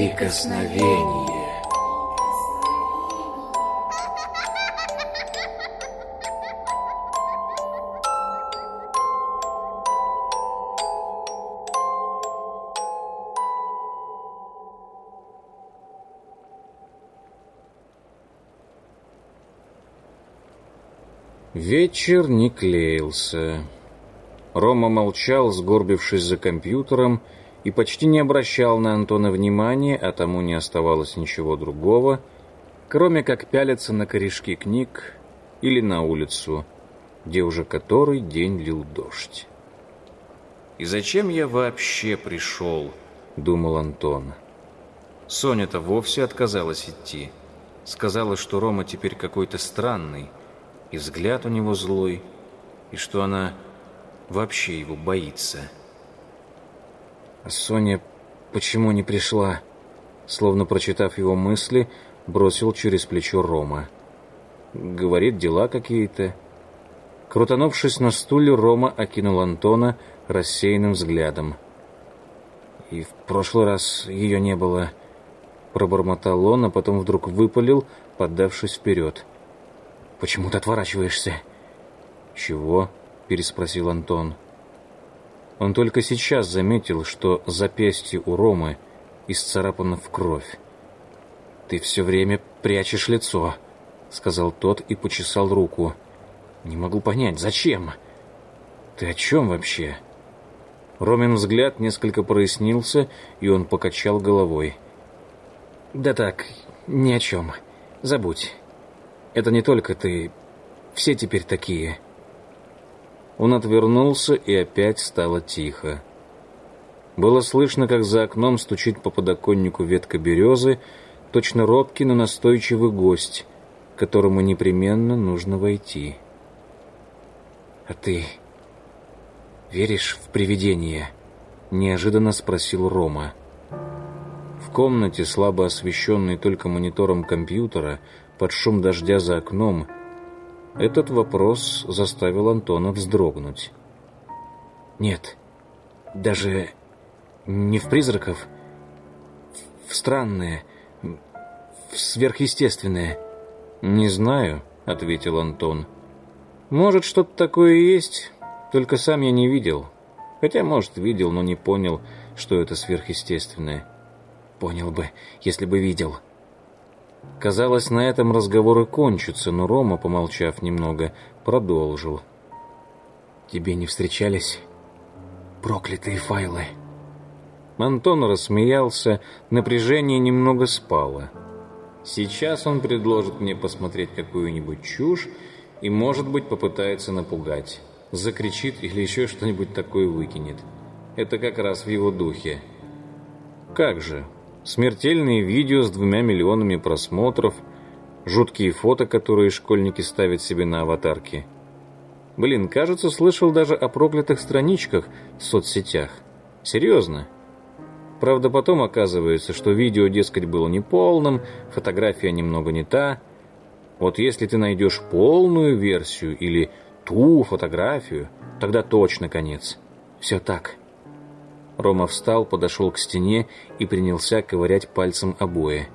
Прикосновение. Вечер не клеился. Рома молчал, сгорбившись за компьютером, и почти не обращал на Антона внимания, а тому не оставалось ничего другого, кроме как пялиться на корешки книг или на улицу, где уже который день лил дождь. «И зачем я вообще пришел?» — думал Антон. Соня-то вовсе отказалась идти. Сказала, что Рома теперь какой-то странный, и взгляд у него злой, и что она вообще его боится. Соня почему не пришла? Словно прочитав его мысли, бросил через плечо Рома. Говорит, дела какие-то. Крутанувшись на стуле, Рома окинул Антона рассеянным взглядом. И в прошлый раз ее не было. Пробормотал он, а потом вдруг выпалил, поддавшись вперед. «Почему ты отворачиваешься?» «Чего?» — переспросил Антон. Он только сейчас заметил, что запястье у Ромы исцарапано в кровь. «Ты все время прячешь лицо», — сказал тот и почесал руку. «Не могу понять, зачем? Ты о чем вообще?» Ромин взгляд несколько прояснился, и он покачал головой. «Да так, ни о чем. Забудь. Это не только ты. Все теперь такие». Он отвернулся, и опять стало тихо. Было слышно, как за окном стучит по подоконнику ветка березы, точно робкий, но настойчивый гость, которому непременно нужно войти. «А ты веришь в привидения?» — неожиданно спросил Рома. В комнате, слабо освещенной только монитором компьютера, под шум дождя за окном — этот вопрос заставил Антона вздрогнуть. Нет, даже не в призраков, в странное, в сверхъестественное. «Не знаю», — ответил Антон. «Может, что-то такое есть, только сам я не видел. Хотя, может, видел, но не понял, что это сверхъестественное. Понял бы, если бы видел». Казалось, на этом разговор и кончится, но Рома, помолчав немного, продолжил. «Тебе не встречались проклятые файлы?» Антон рассмеялся, напряжение немного спало. Сейчас он предложит мне посмотреть какую-нибудь чушь и, может быть, попытается напугать. Закричит или еще что-нибудь такое выкинет. Это как раз в его духе. Как же, смертельные видео с двумя миллионами просмотров, жуткие фото, которые школьники ставят себе на аватарки. Блин, кажется, слышал даже о проклятых страничках в соцсетях. Серьезно. Правда, потом оказывается, что видео, дескать, было неполным, фотография немного не та. Вот если ты найдешь полную версию или ту фотографию, тогда точно конец. Все так. Рома встал, подошел к стене и принялся ковырять пальцем обои.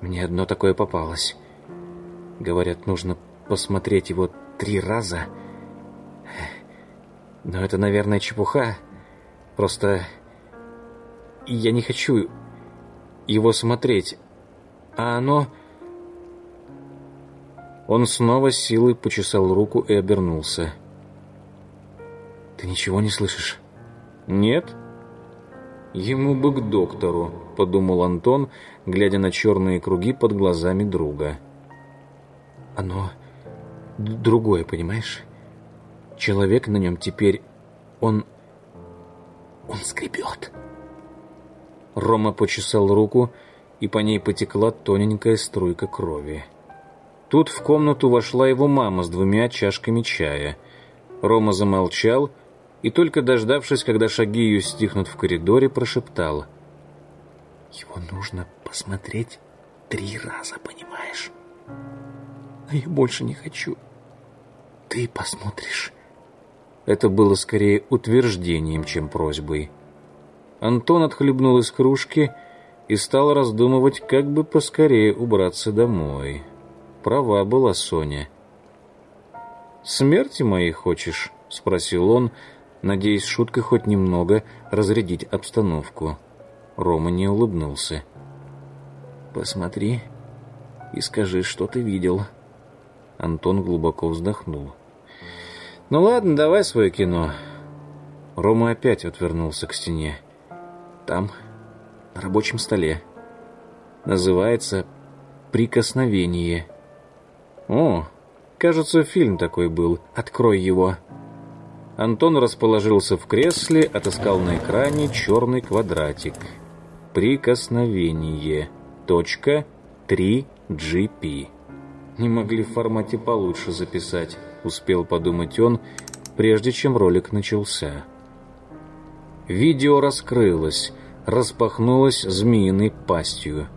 Мне одно такое попалось. Говорят, нужно посмотреть его три раза. Но это, наверное, чепуха. Просто я не хочу его смотреть. А оно... Он снова силой почесал руку и обернулся. «Ты ничего не слышишь?» «Нет?» «Ему бы к доктору», — подумал Антон, глядя на черные круги под глазами друга. «Оно другое, понимаешь? Человек на нем теперь... Он... он скребет». Рома почесал руку, и по ней потекла тоненькая струйка крови. Тут в комнату вошла его мама с двумя чашками чая. Рома замолчал и только дождавшись, когда шаги ее стихнут в коридоре, прошептал. «Его нужно посмотреть три раза, понимаешь? А я больше не хочу. Ты посмотришь». Это было скорее утверждением, чем просьбой. Антон отхлебнул из кружки и стал раздумывать, как бы поскорее убраться домой. Права была Соня. «Смерти моей хочешь?» — спросил он, надеясь шуткой хоть немного разрядить обстановку. Рома не улыбнулся. «Посмотри и скажи, что ты видел». Антон глубоко вздохнул. «Ну ладно, давай свое кино». Рома опять отвернулся к стене. «Там, на рабочем столе. Называется «Прикосновение». «О, кажется, фильм такой был. Открой его». Антон расположился в кресле, отыскал на экране черный квадратик. «Прикосновение. Точка 3GP». Не могли в формате получше записать, успел подумать он, прежде чем ролик начался. Видео раскрылось, распахнулось змеиной пастью.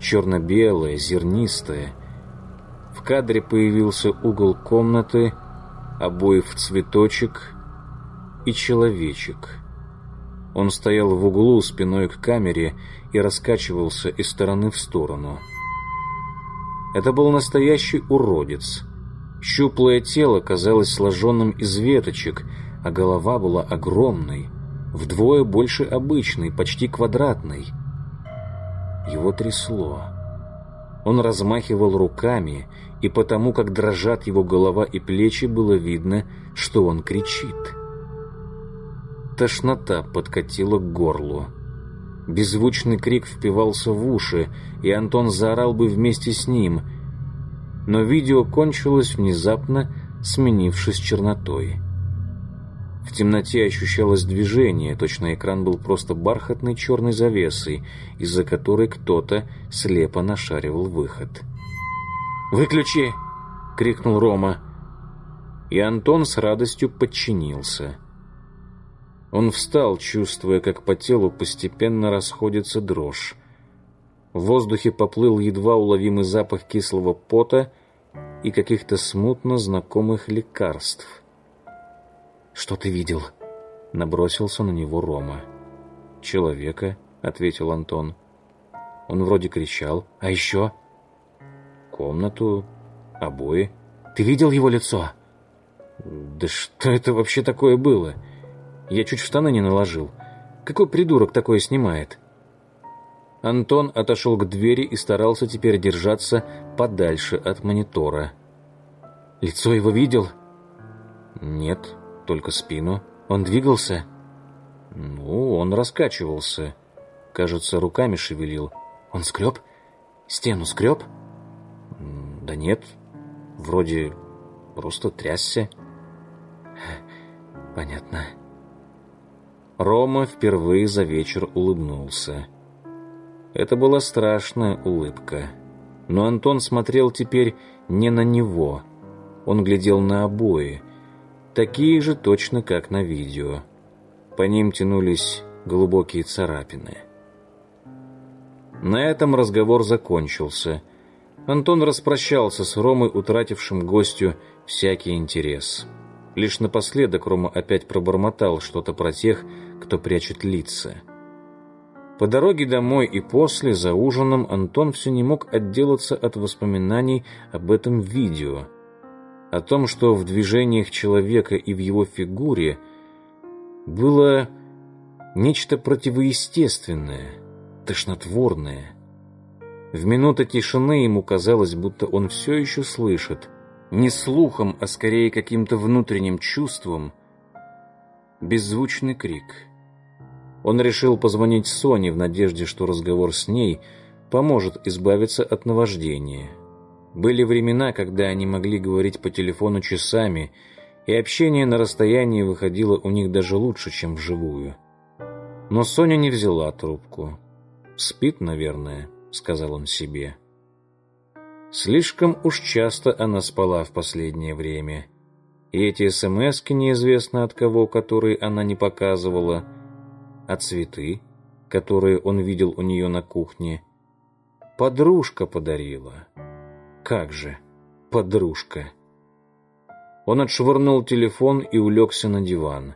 Черно-белое, зернистое. В кадре появился угол комнаты, обои в цветочек и человечек. Он стоял в углу спиной к камере и раскачивался из стороны в сторону. Это был настоящий уродец. Щуплое тело казалось сложенным из веточек, а голова была огромной, вдвое больше обычной, почти квадратной. Его трясло. Он размахивал руками, и потому, как дрожат его голова и плечи, было видно, что он кричит. Тошнота подкатила к горлу. Беззвучный крик впивался в уши, и Антон заорал бы вместе с ним. Но видео кончилось внезапно, сменившись чернотой. В темноте ощущалось движение, точно экран был просто бархатной черной завесой, из-за которой кто-то слепо нашаривал выход. «Выключи!» — крикнул Рома. И Антон с радостью подчинился. Он встал, чувствуя, как по телу постепенно расходится дрожь. В воздухе поплыл едва уловимый запах кислого пота и каких-то смутно знакомых лекарств. «Что ты видел?» — набросился на него Рома. «Человека», — ответил Антон. Он вроде кричал. «А еще?» «Комнату, обои». «Ты видел его лицо?» «Да что это вообще такое было?» Я чуть в штаны не наложил. Какой придурок такое снимает? Антон отошел к двери и старался теперь держаться подальше от монитора. Лицо его видел? Нет, только спину. Он двигался? Ну, он раскачивался. Кажется, руками шевелил. Он скреб? Стену скреб? Да нет, вроде просто трясся. Понятно. Рома впервые за вечер улыбнулся. Это была страшная улыбка. Но Антон смотрел теперь не на него. Он глядел на обои, такие же точно, как на видео. По ним тянулись глубокие царапины. На этом разговор закончился. Антон распрощался с Ромой, утратившим гостю всякий интерес. Лишь напоследок Рома опять пробормотал что-то про тех, кто прячет лица. По дороге домой и после, за ужином, Антон все не мог отделаться от воспоминаний об этом видео. О том, что в движениях человека и в его фигуре было нечто противоестественное, тошнотворное. В минуты тишины ему казалось, будто он все еще слышит не слухом, а скорее каким-то внутренним чувством, беззвучный крик. Он решил позвонить Соне в надежде, что разговор с ней поможет избавиться от наваждения. Были времена, когда они могли говорить по телефону часами, и общение на расстоянии выходило у них даже лучше, чем вживую. Но Соня не взяла трубку. «Спит, наверное», — сказал он себе. Слишком уж часто она спала в последнее время. И эти СМСки неизвестно от кого, которые она не показывала, а цветы, которые он видел у нее на кухне, подружка подарила. Как же, подружка. Он отшвырнул телефон и улегся на диван.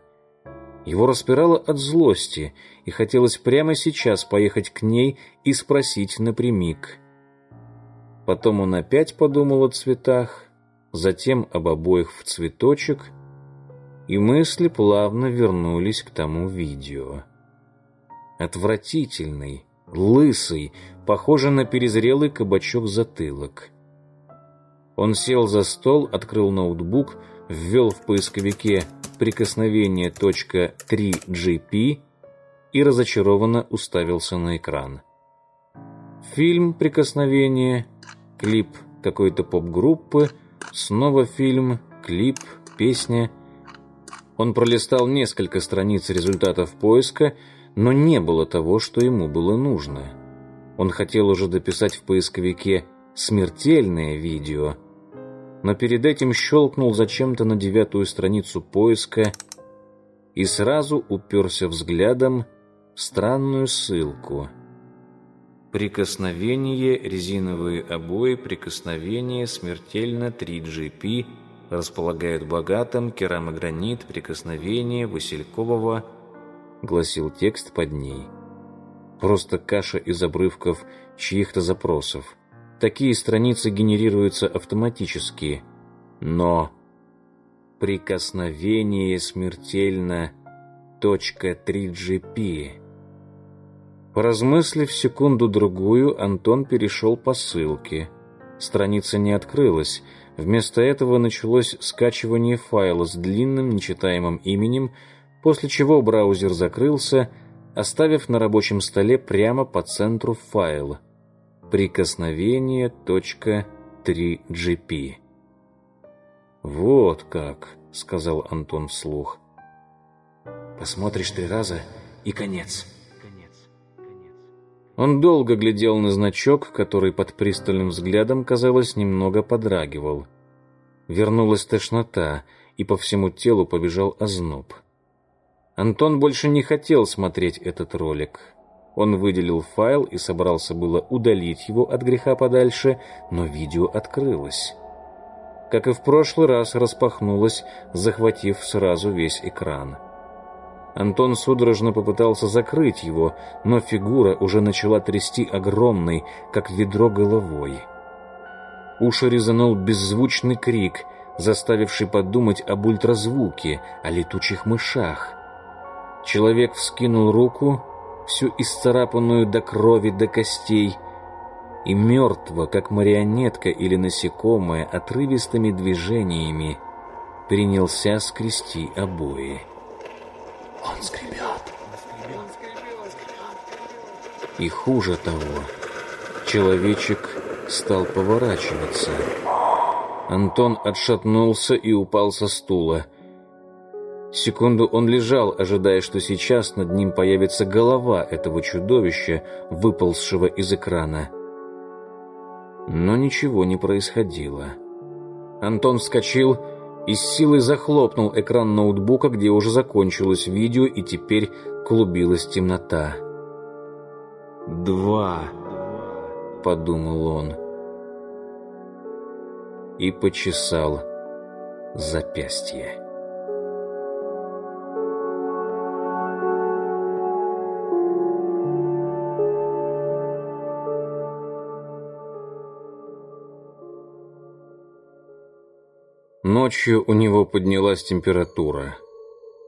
Его распирало от злости, и хотелось прямо сейчас поехать к ней и спросить напрямик. Потом он опять подумал о цветах, затем об обоих в цветочек, и мысли плавно вернулись к тому видео. Отвратительный, лысый, похожий на перезрелый кабачок затылок. Он сел за стол, открыл ноутбук, ввел в поисковике прикосновение .3GP и разочарованно уставился на экран. Фильм «Прикосновение», клип какой-то поп-группы, снова фильм, клип, песня. Он пролистал несколько страниц результатов поиска, но не было того, что ему было нужно. Он хотел уже дописать в поисковике «смертельное видео», но перед этим щелкнул зачем-то на девятую страницу поиска и сразу уперся взглядом в странную ссылку. Прикосновение, резиновые обои, прикосновение, смертельно 3GP, располагают богатым, керамогранит, прикосновение, Василькового, гласил текст под ней. Просто каша из обрывков чьих-то запросов. Такие страницы генерируются автоматически, но прикосновение смертельно .3GP. Поразмыслив секунду-другую, Антон перешел по ссылке. Страница не открылась. Вместо этого началось скачивание файла с длинным нечитаемым именем, после чего браузер закрылся, оставив на рабочем столе прямо по центру файл «Прикосновение.3GP». «Вот как», — сказал Антон вслух. «Посмотришь три раза и конец». Он долго глядел на значок, который под пристальным взглядом, казалось, немного подрагивал. Вернулась тошнота, и по всему телу побежал озноб. Антон больше не хотел смотреть этот ролик. Он выделил файл и собрался было удалить его от греха подальше, но видео открылось. Как и в прошлый раз, распахнулось, захватив сразу весь экран. Антон судорожно попытался закрыть его, но фигура уже начала трясти огромной, как ведро головой. Уши резанул беззвучный крик, заставивший подумать об ультразвуке, о летучих мышах. Человек вскинул руку, всю исцарапанную до крови до костей, и мертво, как марионетка или насекомое, отрывистыми движениями принялся скрести обои. Он скребет. И хуже того, человечек стал поворачиваться. Антон отшатнулся и упал со стула. Секунду он лежал, ожидая, что сейчас над ним появится голова этого чудовища, выползшего из экрана. Но ничего не происходило. Антон вскочил и с силой захлопнул экран ноутбука, где уже закончилось видео и теперь клубилась темнота. «Два», — подумал он, и почесал запястье. Ночью у него поднялась температура.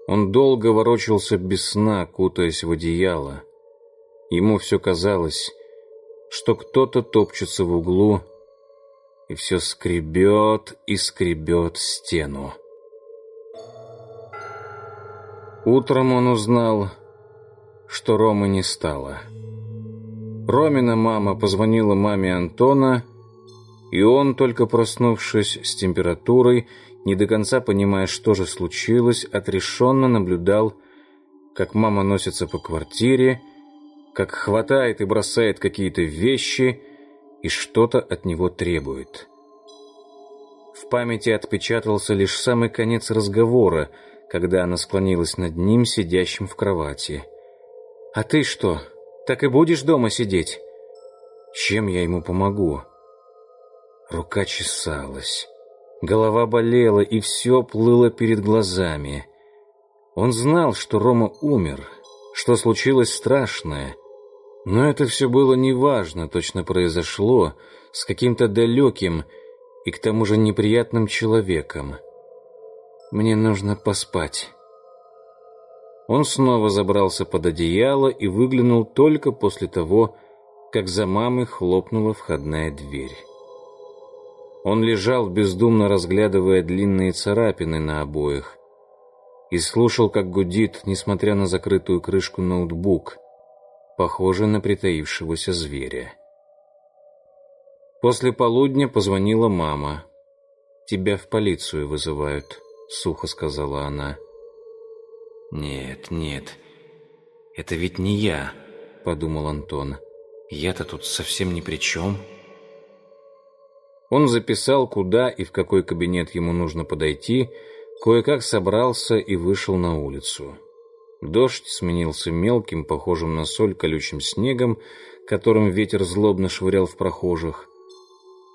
Он долго ворочался без сна, кутаясь в одеяло. Ему все казалось, что кто-то топчется в углу и все скребет и скребет стену. Утром он узнал, что Ромы не стало. Ромина мама позвонила маме Антона и он, только проснувшись с температурой, не до конца понимая, что же случилось, отрешенно наблюдал, как мама носится по квартире, как хватает и бросает какие-то вещи и что-то от него требует. В памяти отпечатался лишь самый конец разговора, когда она склонилась над ним, сидящим в кровати. «А ты что, так и будешь дома сидеть? Чем я ему помогу?» Рука чесалась. Голова болела, и все плыло перед глазами. Он знал, что Рома умер, что случилось страшное, но это все было неважно, точно произошло с каким-то далеким и к тому же неприятным человеком. Мне нужно поспать. Он снова забрался под одеяло и выглянул только после того, как за мамой хлопнула входная дверь. Он лежал, бездумно разглядывая длинные царапины на обоях, и слушал, как гудит, несмотря на закрытую крышку, ноутбук, похожий на притаившегося зверя. После полудня позвонила мама. «Тебя в полицию вызывают», — сухо сказала она. «Нет, нет, это ведь не я», — подумал Антон. «Я-то тут совсем ни при чем». Он записал, куда и в какой кабинет ему нужно подойти, кое-как собрался и вышел на улицу. Дождь сменился мелким, похожим на соль, колючим снегом, которым ветер злобно швырял в прохожих.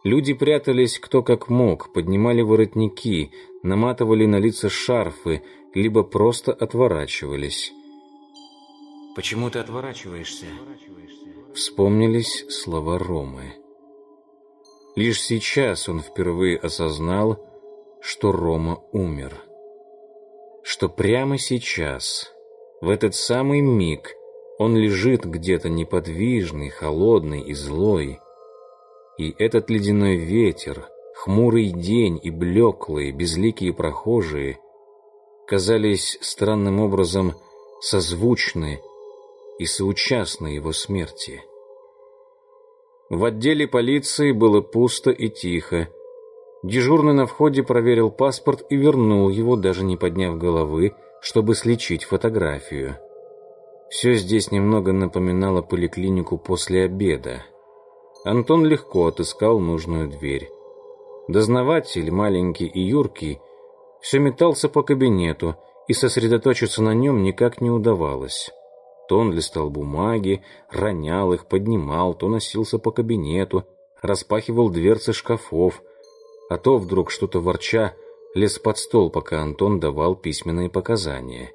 Люди прятались кто как мог, поднимали воротники, наматывали на лица шарфы, либо просто отворачивались. «Почему ты отворачиваешься?» Вспомнились слова Ромы. Лишь сейчас он впервые осознал, что Рома умер. Что прямо сейчас, в этот самый миг, он лежит где-то неподвижный, холодный и злой. И этот ледяной ветер, хмурый день и блеклые, безликие прохожие казались странным образом созвучны и соучастны его смерти. В отделе полиции было пусто и тихо. Дежурный на входе проверил паспорт и вернул его, даже не подняв головы, чтобы сличить фотографию. Все здесь немного напоминало поликлинику после обеда. Антон легко отыскал нужную дверь. Дознаватель, маленький и юркий, все метался по кабинету, и сосредоточиться на нем никак не удавалось. То он листал бумаги, ронял их, поднимал, то носился по кабинету, распахивал дверцы шкафов, а то вдруг что-то ворча лез под стол, пока Антон давал письменные показания.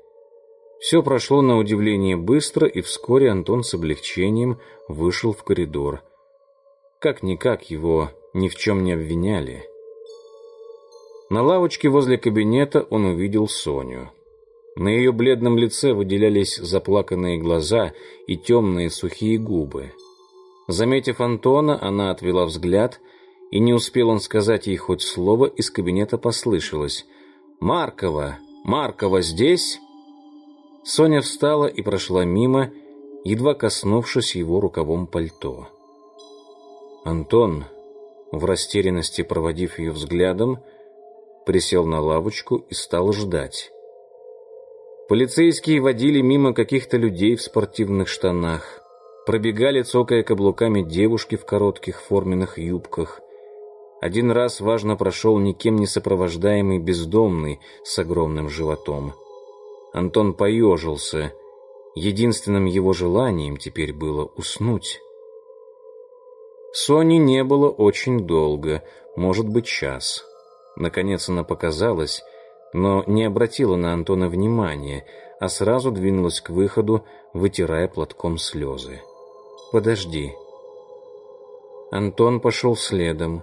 Все прошло на удивление быстро, и вскоре Антон с облегчением вышел в коридор. Как-никак его ни в чем не обвиняли. На лавочке возле кабинета он увидел Соню. На ее бледном лице выделялись заплаканные глаза и темные сухие губы. Заметив Антона, она отвела взгляд, и не успел он сказать ей хоть слово, из кабинета послышалось «Маркова! Маркова здесь?» Соня встала и прошла мимо, едва коснувшись его рукавом пальто. Антон, в растерянности проводив ее взглядом, присел на лавочку и стал ждать. Полицейские водили мимо каких-то людей в спортивных штанах, пробегали, цокая каблуками, девушки в коротких форменных юбках. Один раз важно прошел никем не сопровождаемый бездомный с огромным животом. Антон поежился. Единственным его желанием теперь было уснуть. Сони не было очень долго, может быть, час. Наконец она показалась, но не обратила на Антона внимания, а сразу двинулась к выходу, вытирая платком слезы. «Подожди». Антон пошел следом.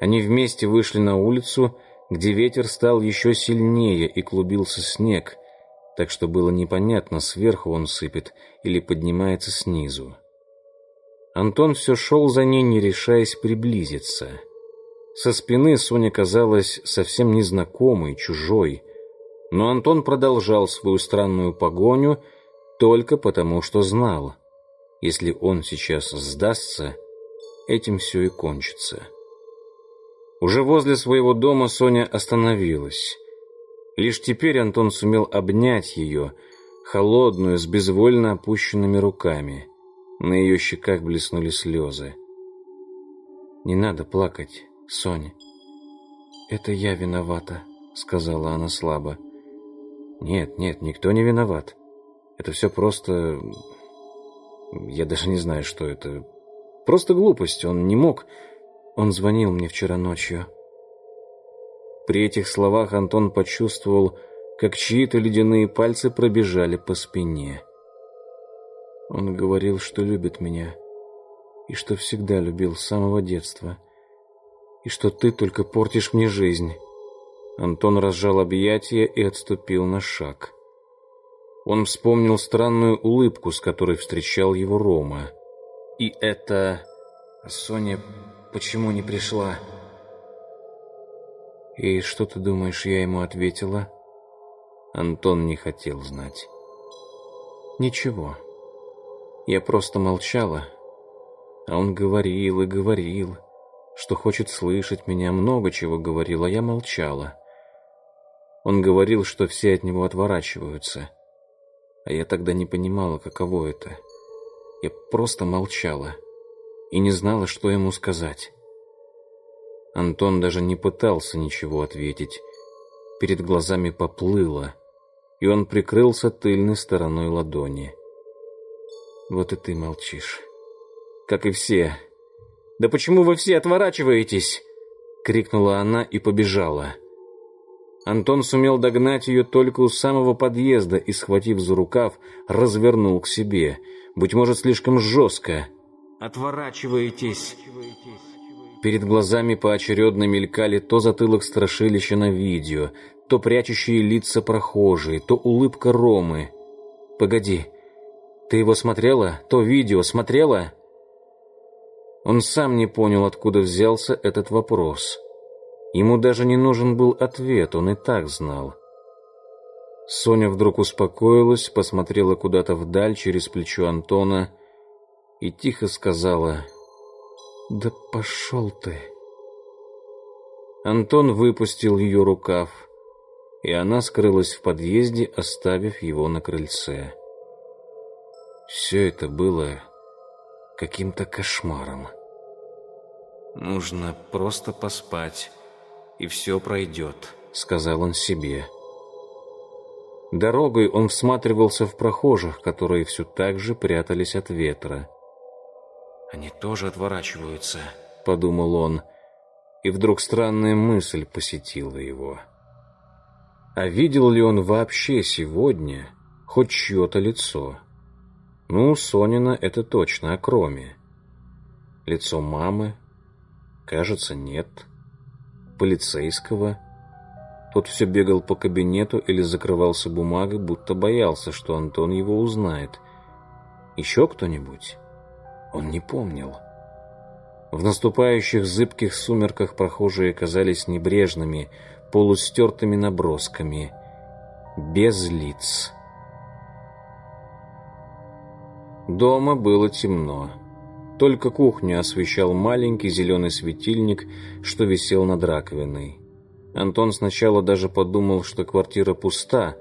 Они вместе вышли на улицу, где ветер стал еще сильнее и клубился снег, так что было непонятно, сверху он сыпет или поднимается снизу. Антон все шел за ней, не решаясь приблизиться. Со спины Соня казалась совсем незнакомой, чужой. Но Антон продолжал свою странную погоню только потому, что знал. Если он сейчас сдастся, этим все и кончится. Уже возле своего дома Соня остановилась. Лишь теперь Антон сумел обнять ее, холодную, с безвольно опущенными руками. На ее щеках блеснули слезы. «Не надо плакать. Соня. «Это я виновата», — сказала она слабо. «Нет, нет, никто не виноват. Это все просто... Я даже не знаю, что это. Просто глупость. Он не мог. Он звонил мне вчера ночью». При этих словах Антон почувствовал, как чьи-то ледяные пальцы пробежали по спине. Он говорил, что любит меня, и что всегда любил с самого детства, и что ты только портишь мне жизнь. Антон разжал объятия и отступил на шаг. Он вспомнил странную улыбку, с которой встречал его Рома. И это... Соня почему не пришла? И что ты думаешь, я ему ответила? Антон не хотел знать. Ничего. Я просто молчала. А он говорил и говорил, что хочет слышать меня, много чего говорил, а я молчала. Он говорил, что все от него отворачиваются. А я тогда не понимала, каково это. Я просто молчала и не знала, что ему сказать. Антон даже не пытался ничего ответить. Перед глазами поплыло, и он прикрылся тыльной стороной ладони. Вот и ты молчишь. Как и все. «Да почему вы все отворачиваетесь?» — крикнула она и побежала. Антон сумел догнать ее только у самого подъезда и, схватив за рукав, развернул к себе. Быть может, слишком жестко. «Отворачиваетесь!» Перед глазами поочередно мелькали то затылок страшилища на видео, то прячущие лица прохожие, то улыбка Ромы. «Погоди, ты его смотрела? То видео смотрела?» Он сам не понял, откуда взялся этот вопрос. Ему даже не нужен был ответ, он и так знал. Соня вдруг успокоилась, посмотрела куда-то вдаль через плечо Антона и тихо сказала «Да пошел ты!». Антон выпустил ее рукав, и она скрылась в подъезде, оставив его на крыльце. Все это было каким-то кошмаром. «Нужно просто поспать», и все пройдет», — сказал он себе. Дорогой он всматривался в прохожих, которые все так же прятались от ветра. «Они тоже отворачиваются», — подумал он, и вдруг странная мысль посетила его. А видел ли он вообще сегодня хоть чье-то лицо? Ну, Сонина это точно, а кроме. Лицо мамы? Кажется, нет полицейского. Тот все бегал по кабинету или закрывался бумагой, будто боялся, что Антон его узнает. Еще кто-нибудь? Он не помнил. В наступающих зыбких сумерках прохожие казались небрежными, полустертыми набросками, без лиц. Дома было темно. Только кухню освещал маленький зеленый светильник, что висел над раковиной. Антон сначала даже подумал, что квартира пуста,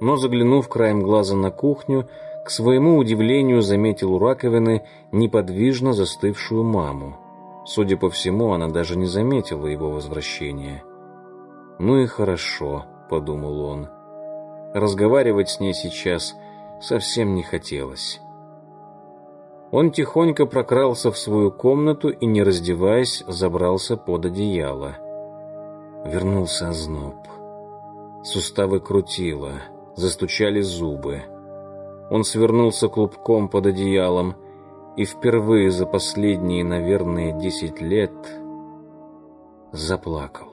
но, заглянув краем глаза на кухню, к своему удивлению заметил у раковины неподвижно застывшую маму. Судя по всему, она даже не заметила его возвращения. «Ну и хорошо», — подумал он. Разговаривать с ней сейчас совсем не хотелось. Он тихонько прокрался в свою комнату и, не раздеваясь, забрался под одеяло. Вернулся озноб. Суставы крутило, застучали зубы. Он свернулся клубком под одеялом и впервые за последние, наверное, десять лет заплакал.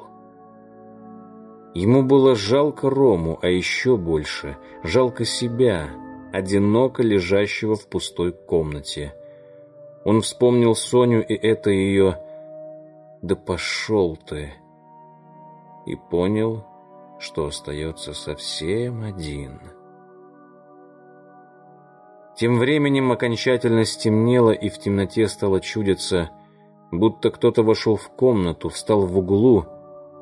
Ему было жалко Рому, а еще больше жалко себя — одиноко лежащего в пустой комнате. Он вспомнил Соню и это ее «Да пошел ты!» и понял, что остается совсем один. Тем временем окончательно стемнело, и в темноте стало чудиться, будто кто-то вошел в комнату, встал в углу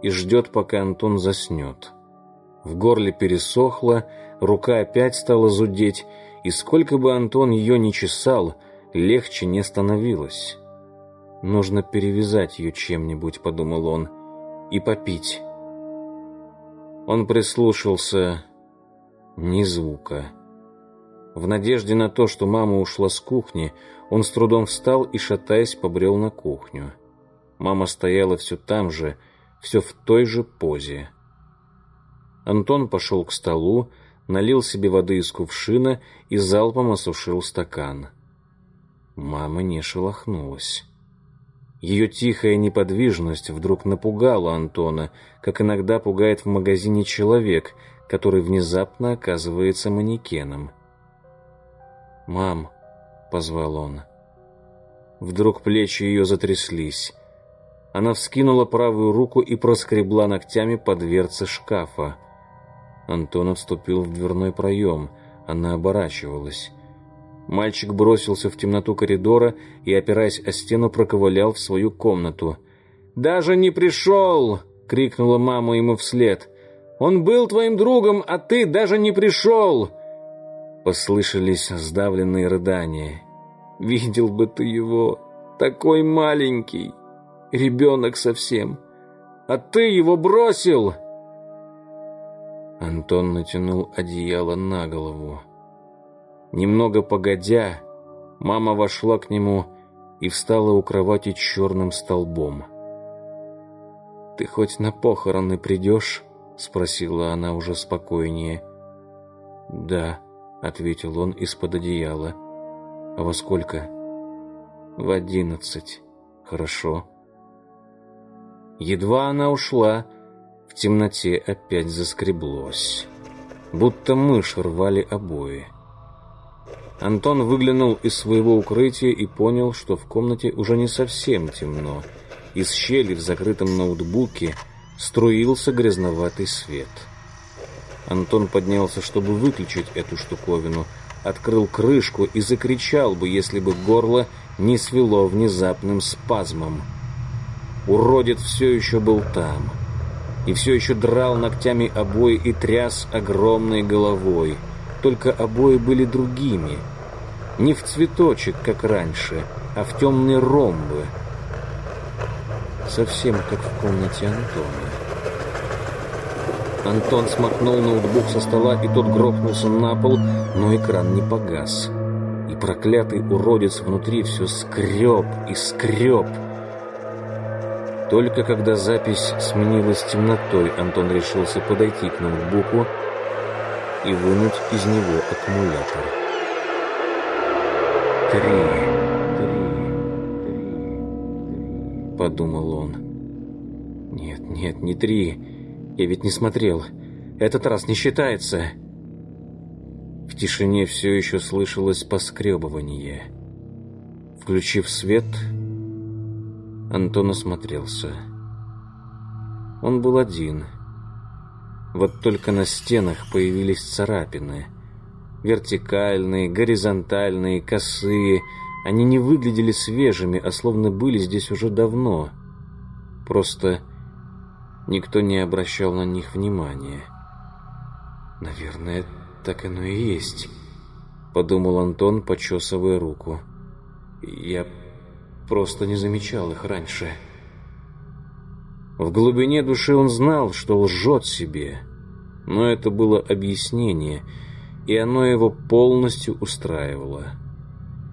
и ждет, пока Антон заснет. В горле пересохло, рука опять стала зудеть, и сколько бы Антон ее ни чесал, легче не становилось. «Нужно перевязать ее чем-нибудь», — подумал он, — «и попить». Он прислушался. Ни звука. В надежде на то, что мама ушла с кухни, он с трудом встал и, шатаясь, побрел на кухню. Мама стояла все там же, все в той же позе. Антон пошел к столу, налил себе воды из кувшина и залпом осушил стакан. Мама не шелохнулась. Ее тихая неподвижность вдруг напугала Антона, как иногда пугает в магазине человек, который внезапно оказывается манекеном. «Мам», — позвал он. Вдруг плечи ее затряслись. Она вскинула правую руку и проскребла ногтями по дверце шкафа. Антон вступил в дверной проем. Она оборачивалась. Мальчик бросился в темноту коридора и, опираясь о стену, проковылял в свою комнату. «Даже не пришел!» — крикнула мама ему вслед. «Он был твоим другом, а ты даже не пришел!» Послышались сдавленные рыдания. «Видел бы ты его, такой маленький!» ребенок совсем. А ты его бросил!» Антон натянул одеяло на голову. Немного погодя, мама вошла к нему и встала у кровати черным столбом. «Ты хоть на похороны придешь?» — спросила она уже спокойнее. «Да», — ответил он из-под одеяла. «А во сколько?» «В одиннадцать». «Хорошо». Едва она ушла, в темноте опять заскреблось. Будто мышь рвали обои. Антон выглянул из своего укрытия и понял, что в комнате уже не совсем темно. Из щели в закрытом ноутбуке струился грязноватый свет. Антон поднялся, чтобы выключить эту штуковину, открыл крышку и закричал бы, если бы горло не свело внезапным спазмом. Уродец все еще был там. И все еще драл ногтями обои и тряс огромной головой. Только обои были другими. Не в цветочек, как раньше, а в темные ромбы. Совсем как в комнате Антона. Антон смахнул ноутбук со стола, и тот грохнулся на пол, но экран не погас. И проклятый уродец внутри все скреб и скреб, только когда запись сменилась темнотой, Антон решился подойти к ноутбуку и вынуть из него аккумулятор. «Три, три, три, подумал он. «Нет, нет, не три. Я ведь не смотрел. Этот раз не считается». В тишине все еще слышалось поскребывание. Включив свет, Антон осмотрелся. Он был один. Вот только на стенах появились царапины. Вертикальные, горизонтальные, косые. Они не выглядели свежими, а словно были здесь уже давно. Просто никто не обращал на них внимания. «Наверное, так оно и есть», — подумал Антон, почесывая руку. «Я просто не замечал их раньше. В глубине души он знал, что лжет себе, но это было объяснение, и оно его полностью устраивало.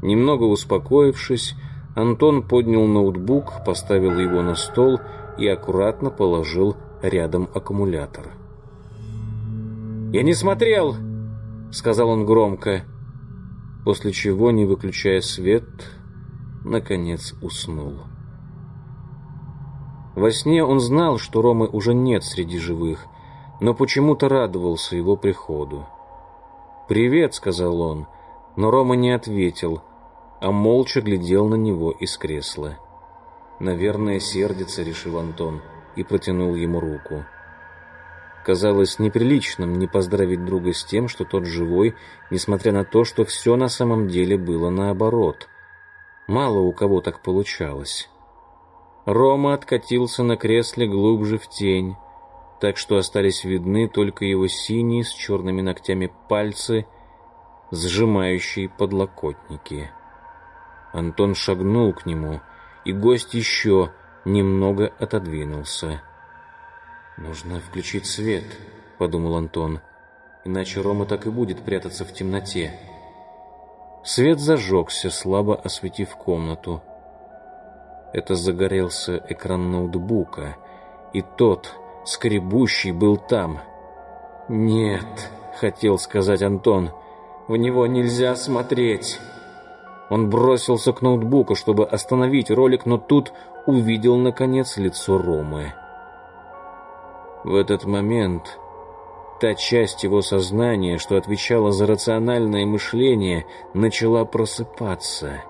Немного успокоившись, Антон поднял ноутбук, поставил его на стол и аккуратно положил рядом аккумулятор. «Я не смотрел!» — сказал он громко, после чего, не выключая свет, наконец уснул. Во сне он знал, что Ромы уже нет среди живых, но почему-то радовался его приходу. «Привет», — сказал он, но Рома не ответил, а молча глядел на него из кресла. «Наверное, сердится», — решил Антон, и протянул ему руку. Казалось неприличным не поздравить друга с тем, что тот живой, несмотря на то, что все на самом деле было наоборот — Мало у кого так получалось. Рома откатился на кресле глубже в тень, так что остались видны только его синие с черными ногтями пальцы, сжимающие подлокотники. Антон шагнул к нему, и гость еще немного отодвинулся. «Нужно включить свет», — подумал Антон, — «иначе Рома так и будет прятаться в темноте». Свет зажегся, слабо осветив комнату. Это загорелся экран ноутбука, и тот, скребущий, был там. «Нет», — хотел сказать Антон, — «в него нельзя смотреть». Он бросился к ноутбуку, чтобы остановить ролик, но тут увидел, наконец, лицо Ромы. В этот момент та часть его сознания, что отвечала за рациональное мышление, начала просыпаться.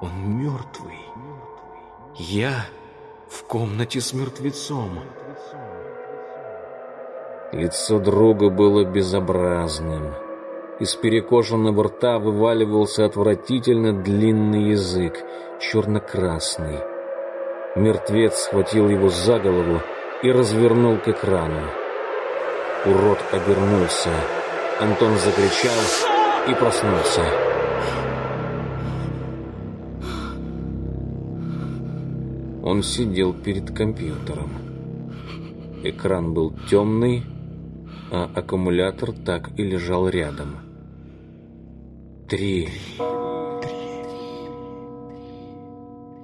«Он мертвый. Я в комнате с мертвецом». Лицо друга было безобразным. Из перекошенного рта вываливался отвратительно длинный язык, черно-красный. Мертвец схватил его за голову и развернул к экрану. Урод обернулся. Антон закричал и проснулся. Он сидел перед компьютером. Экран был темный, а аккумулятор так и лежал рядом. Три.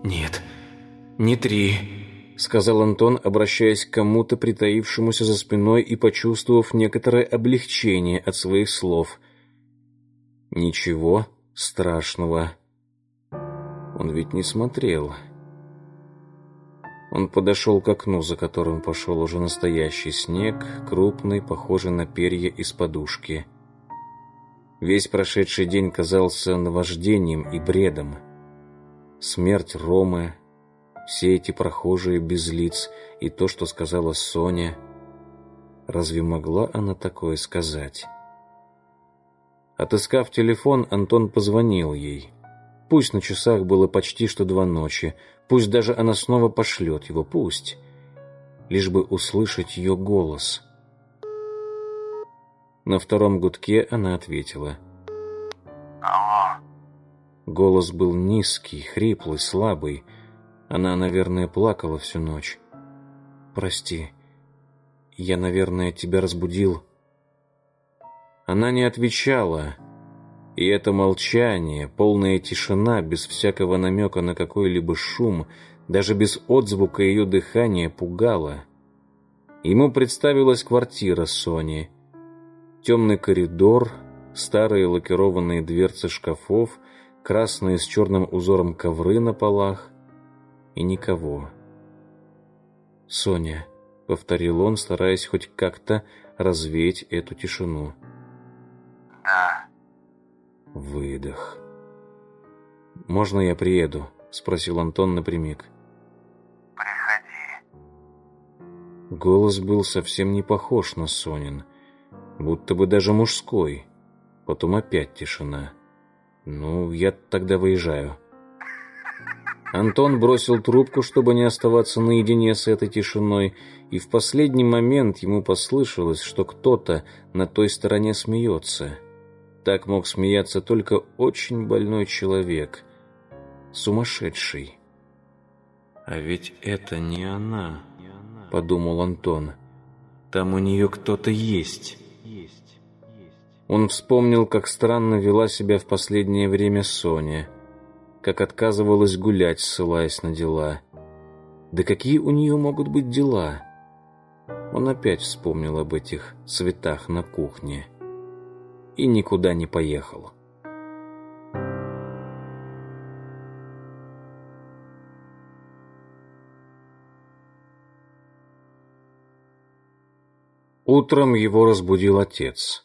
Нет, не три, сказал Антон, обращаясь к кому-то, притаившемуся за спиной и почувствовав некоторое облегчение от своих слов. Ничего страшного. Он ведь не смотрел. Он подошел к окну, за которым пошел уже настоящий снег, крупный, похожий на перья из подушки. Весь прошедший день казался наваждением и бредом. Смерть Ромы, все эти прохожие без лиц и то, что сказала Соня. Разве могла она такое сказать? Отыскав телефон, Антон позвонил ей. Пусть на часах было почти что два ночи, пусть даже она снова пошлет его, пусть. Лишь бы услышать ее голос — на втором гудке она ответила. «Алло». Голос был низкий, хриплый, слабый. Она, наверное, плакала всю ночь. «Прости, я, наверное, тебя разбудил». Она не отвечала, и это молчание, полная тишина, без всякого намека на какой-либо шум, даже без отзвука ее дыхания, пугало. Ему представилась квартира Сони — Темный коридор, старые лакированные дверцы шкафов, красные с черным узором ковры на полах и никого. «Соня», — повторил он, стараясь хоть как-то развеять эту тишину. «Да». Выдох. «Можно я приеду?» — спросил Антон напрямик. «Приходи». Голос был совсем не похож на Сонин будто бы даже мужской. Потом опять тишина. «Ну, я тогда выезжаю». Антон бросил трубку, чтобы не оставаться наедине с этой тишиной, и в последний момент ему послышалось, что кто-то на той стороне смеется. Так мог смеяться только очень больной человек, сумасшедший. «А ведь это не она», — подумал Антон. «Там у нее кто-то есть». Он вспомнил, как странно вела себя в последнее время Соня, как отказывалась гулять, ссылаясь на дела. Да какие у нее могут быть дела? Он опять вспомнил об этих цветах на кухне и никуда не поехал. Утром его разбудил отец.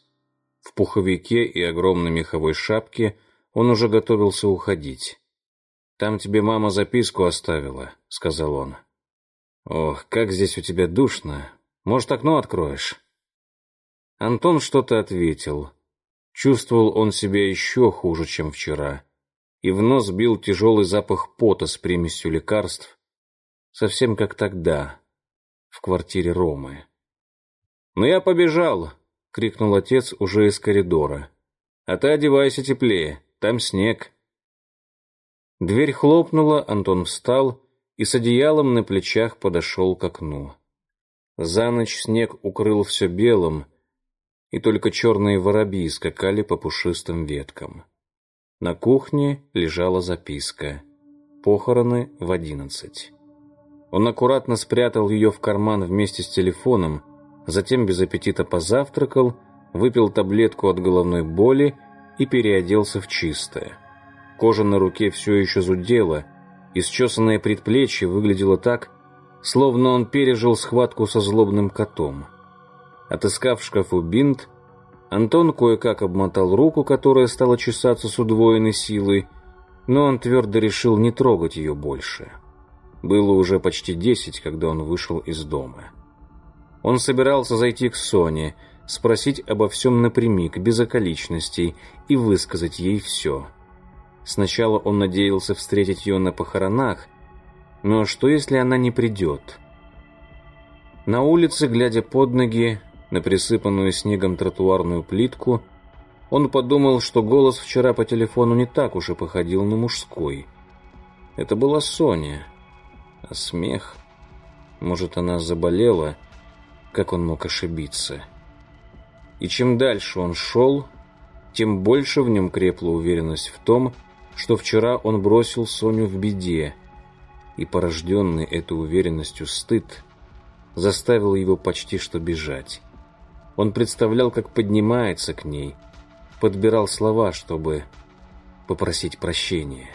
В пуховике и огромной меховой шапке он уже готовился уходить. «Там тебе мама записку оставила», — сказал он. «Ох, как здесь у тебя душно. Может, окно откроешь?» Антон что-то ответил. Чувствовал он себя еще хуже, чем вчера. И в нос бил тяжелый запах пота с примесью лекарств. Совсем как тогда, в квартире Ромы. «Но «Ну, я побежал», крикнул отец уже из коридора. «А ты одевайся теплее, там снег». Дверь хлопнула, Антон встал и с одеялом на плечах подошел к окну. За ночь снег укрыл все белым, и только черные воробьи скакали по пушистым веткам. На кухне лежала записка. Похороны в одиннадцать. Он аккуратно спрятал ее в карман вместе с телефоном, Затем без аппетита позавтракал, выпил таблетку от головной боли и переоделся в чистое. Кожа на руке все еще зудела, и счесанное предплечье выглядело так, словно он пережил схватку со злобным котом. Отыскав в шкафу бинт, Антон кое-как обмотал руку, которая стала чесаться с удвоенной силой, но он твердо решил не трогать ее больше. Было уже почти десять, когда он вышел из дома. Он собирался зайти к Соне, спросить обо всем напрямик, без околичностей, и высказать ей все. Сначала он надеялся встретить ее на похоронах, но что, если она не придет? На улице, глядя под ноги, на присыпанную снегом тротуарную плитку, он подумал, что голос вчера по телефону не так уж и походил на мужской. Это была Соня. А смех... Может, она заболела? Как он мог ошибиться? И чем дальше он шел, тем больше в нем крепла уверенность в том, что вчера он бросил Соню в беде, и порожденный этой уверенностью стыд заставил его почти что бежать. Он представлял, как поднимается к ней, подбирал слова, чтобы попросить прощения.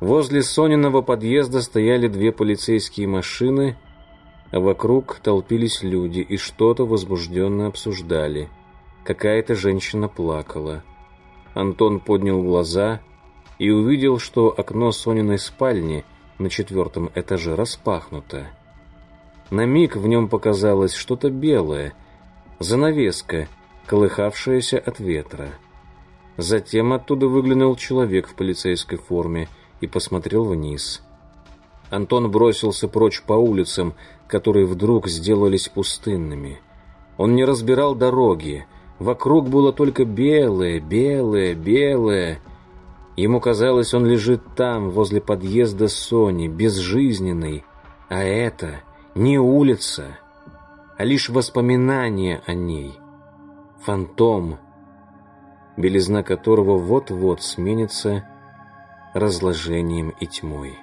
Возле Сониного подъезда стояли две полицейские машины, а вокруг толпились люди и что-то возбужденно обсуждали. Какая-то женщина плакала. Антон поднял глаза и увидел, что окно Сониной спальни на четвертом этаже распахнуто. На миг в нем показалось что-то белое, занавеска, колыхавшаяся от ветра. Затем оттуда выглянул человек в полицейской форме и посмотрел вниз. Антон бросился прочь по улицам, которые вдруг сделались пустынными. Он не разбирал дороги. Вокруг было только белое, белое, белое. Ему казалось, он лежит там, возле подъезда Сони, безжизненный. А это не улица, а лишь воспоминание о ней. Фантом, белизна которого вот-вот сменится разложением и тьмой.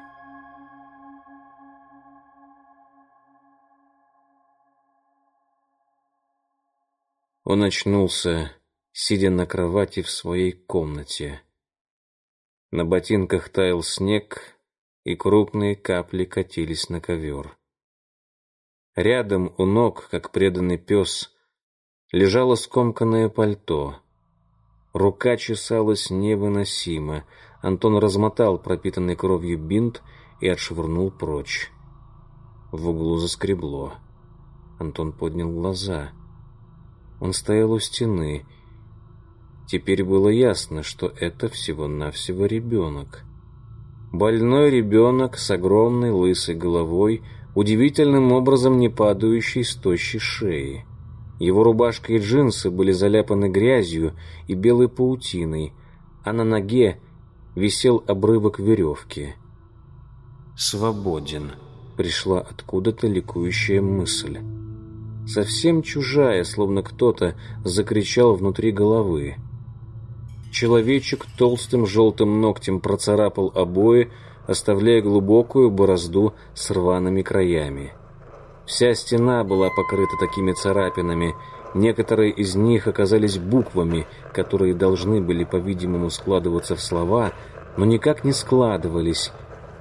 Он очнулся, сидя на кровати в своей комнате. На ботинках таял снег, и крупные капли катились на ковер. Рядом у ног, как преданный пес, лежало скомканное пальто. Рука чесалась невыносимо. Антон размотал пропитанный кровью бинт и отшвырнул прочь. В углу заскребло. Антон поднял глаза. Он стоял у стены. Теперь было ясно, что это всего-навсего ребенок. Больной ребенок с огромной лысой головой — удивительным образом не падающий с тощей шеи. Его рубашка и джинсы были заляпаны грязью и белой паутиной, а на ноге висел обрывок веревки. «Свободен», — пришла откуда-то ликующая мысль. Совсем чужая, словно кто-то закричал внутри головы. Человечек толстым желтым ногтем процарапал обои, оставляя глубокую борозду с рваными краями. Вся стена была покрыта такими царапинами, некоторые из них оказались буквами, которые должны были, по-видимому, складываться в слова, но никак не складывались.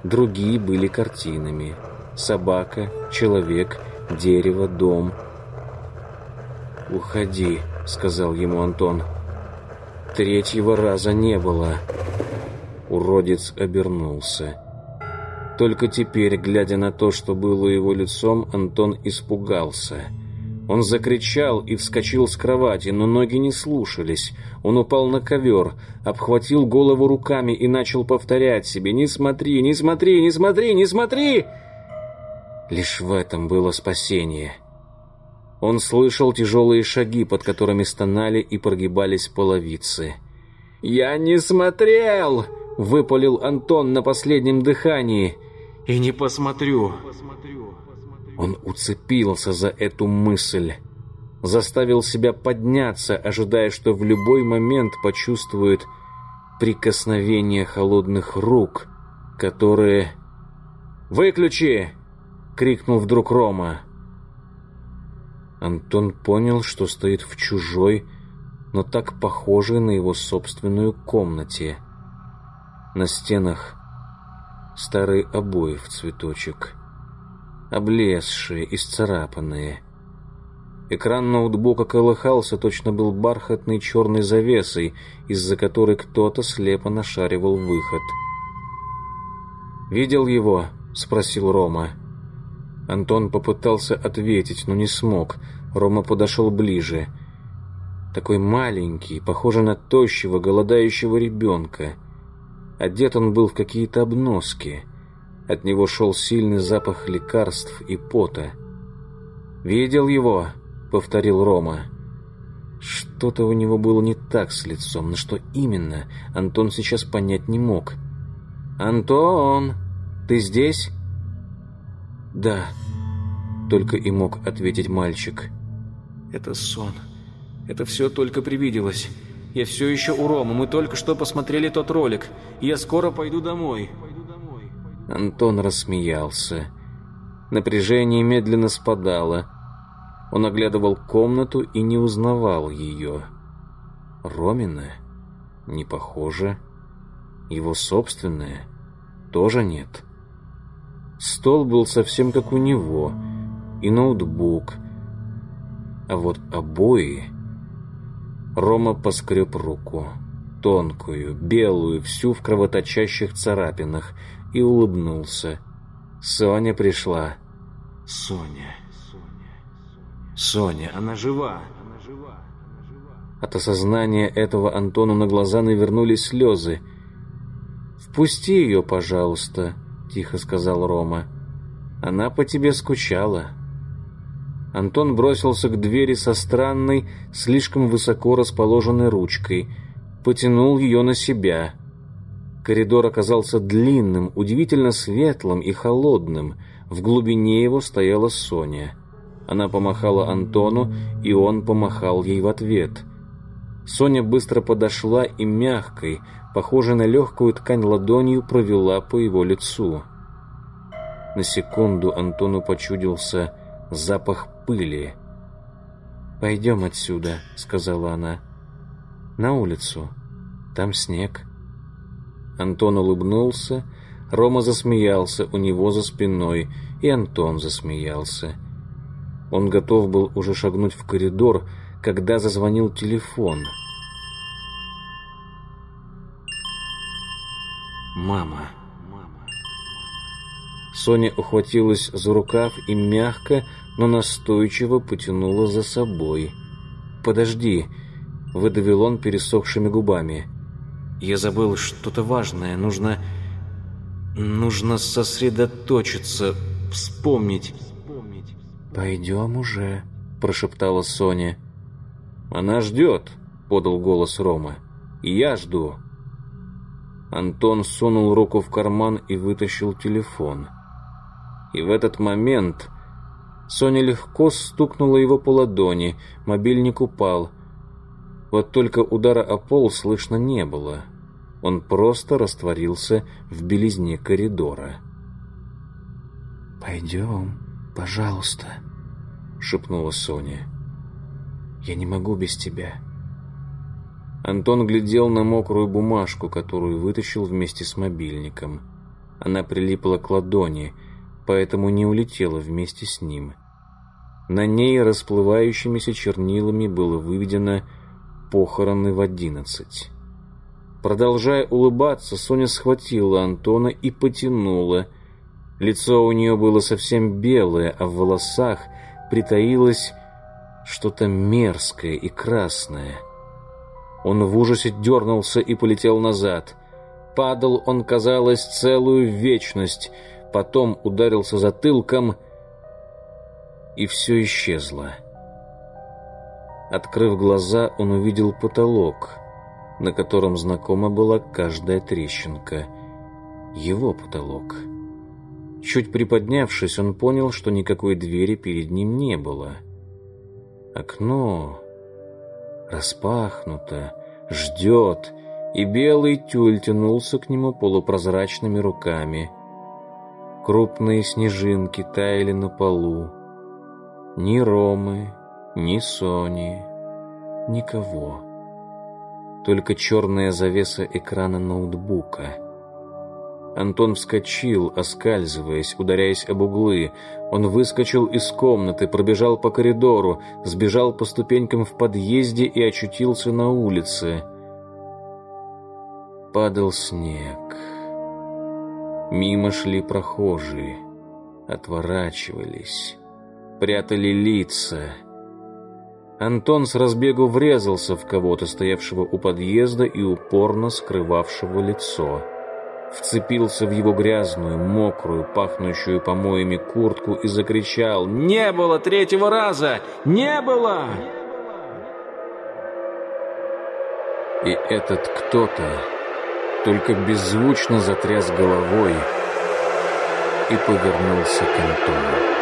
Другие были картинами. Собака, человек, дерево, дом. «Уходи», — сказал ему Антон. Третьего раза не было. Уродец обернулся. Только теперь, глядя на то, что было его лицом, Антон испугался. Он закричал и вскочил с кровати, но ноги не слушались. Он упал на ковер, обхватил голову руками и начал повторять себе «Не смотри, не смотри, не смотри, не смотри!» Лишь в этом было спасение. Он слышал тяжелые шаги, под которыми стонали и прогибались половицы. «Я не смотрел!» — выпалил Антон на последнем дыхании. «И не посмотрю». Он уцепился за эту мысль. Заставил себя подняться, ожидая, что в любой момент почувствует прикосновение холодных рук, которые... «Выключи!» — крикнул вдруг Рома. Антон понял, что стоит в чужой, но так похожей на его собственную комнате. На стенах старые обои в цветочек, облезшие, исцарапанные. Экран ноутбука колыхался, точно был бархатной черной завесой, из-за которой кто-то слепо нашаривал выход. «Видел его?» — спросил Рома. Антон попытался ответить, но не смог. Рома подошел ближе. Такой маленький, похожий на тощего, голодающего ребенка. Одет он был в какие-то обноски. От него шел сильный запах лекарств и пота. «Видел его?» — повторил Рома. Что-то у него было не так с лицом, но что именно, Антон сейчас понять не мог. «Антон, ты здесь?» «Да», — только и мог ответить мальчик. «Это сон. Это все только привиделось. Я все еще у Ромы. Мы только что посмотрели тот ролик. Я скоро пойду домой». Антон рассмеялся. Напряжение медленно спадало. Он оглядывал комнату и не узнавал ее. Ромина? Не похоже. Его собственное? Тоже нет. Стол был совсем как у него. И ноутбук. А вот обои... Рома поскреб руку. Тонкую, белую, всю в кровоточащих царапинах. И улыбнулся. Соня пришла. Соня... Соня, она жива. От осознания этого Антону на глаза навернулись слезы. «Впусти ее, пожалуйста», — тихо сказал Рома. «Она по тебе скучала». Антон бросился к двери со странной, слишком высоко расположенной ручкой, потянул ее на себя. Коридор оказался длинным, удивительно светлым и холодным. В глубине его стояла Соня. Она помахала Антону, и он помахал ей в ответ. Соня быстро подошла и мягкой, похожей на легкую ткань ладонью, провела по его лицу. На секунду Антону почудился запах пыли. «Пойдем отсюда», — сказала она. «На улицу. Там снег». Антон улыбнулся, Рома засмеялся у него за спиной, и Антон засмеялся. Он готов был уже шагнуть в коридор, когда зазвонил телефон. «Мама». Соня ухватилась за рукав и мягко, но настойчиво потянула за собой. «Подожди», — выдавил он пересохшими губами. «Я забыл что-то важное. Нужно... нужно сосредоточиться, вспомнить». «Пойдем уже», — прошептала Соня. «Она ждет», — подал голос Рома. «И я жду». Антон сунул руку в карман и вытащил телефон. И в этот момент Соня легко стукнула его по ладони, мобильник упал. Вот только удара о пол слышно не было. Он просто растворился в белизне коридора. «Пойдем», «Пожалуйста», — шепнула Соня. «Я не могу без тебя». Антон глядел на мокрую бумажку, которую вытащил вместе с мобильником. Она прилипла к ладони, поэтому не улетела вместе с ним. На ней расплывающимися чернилами было выведено «Похороны в одиннадцать». Продолжая улыбаться, Соня схватила Антона и потянула, Лицо у нее было совсем белое, а в волосах притаилось что-то мерзкое и красное. Он в ужасе дернулся и полетел назад. Падал он, казалось, целую вечность, потом ударился затылком, и все исчезло. Открыв глаза, он увидел потолок, на котором знакома была каждая трещинка. Его потолок. Чуть приподнявшись, он понял, что никакой двери перед ним не было. Окно распахнуто, ждет, и белый тюль тянулся к нему полупрозрачными руками. Крупные снежинки таяли на полу. Ни Ромы, Ни Сони, никого. Только черная завеса экрана ноутбука. Антон вскочил, оскальзываясь, ударяясь об углы. Он выскочил из комнаты, пробежал по коридору, сбежал по ступенькам в подъезде и очутился на улице. Падал снег. Мимо шли прохожие, отворачивались, прятали лица. Антон с разбегу врезался в кого-то, стоявшего у подъезда и упорно скрывавшего лицо. Вцепился в его грязную, мокрую, пахнущую помоями куртку и закричал «Не было третьего раза! Не было!» И этот кто-то только беззвучно затряс головой и повернулся к Антону.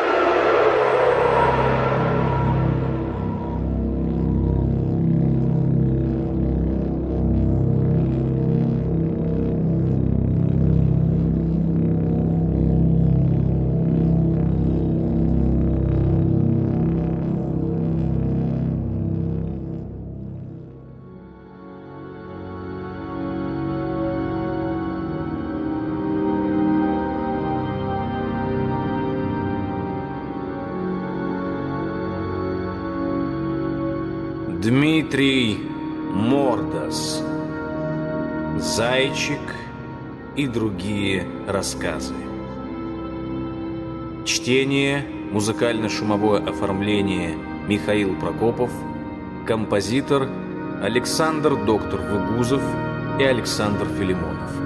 И другие рассказы. Чтение, музыкально-шумовое оформление Михаил Прокопов, композитор Александр Доктор Выгузов и Александр Филимонов.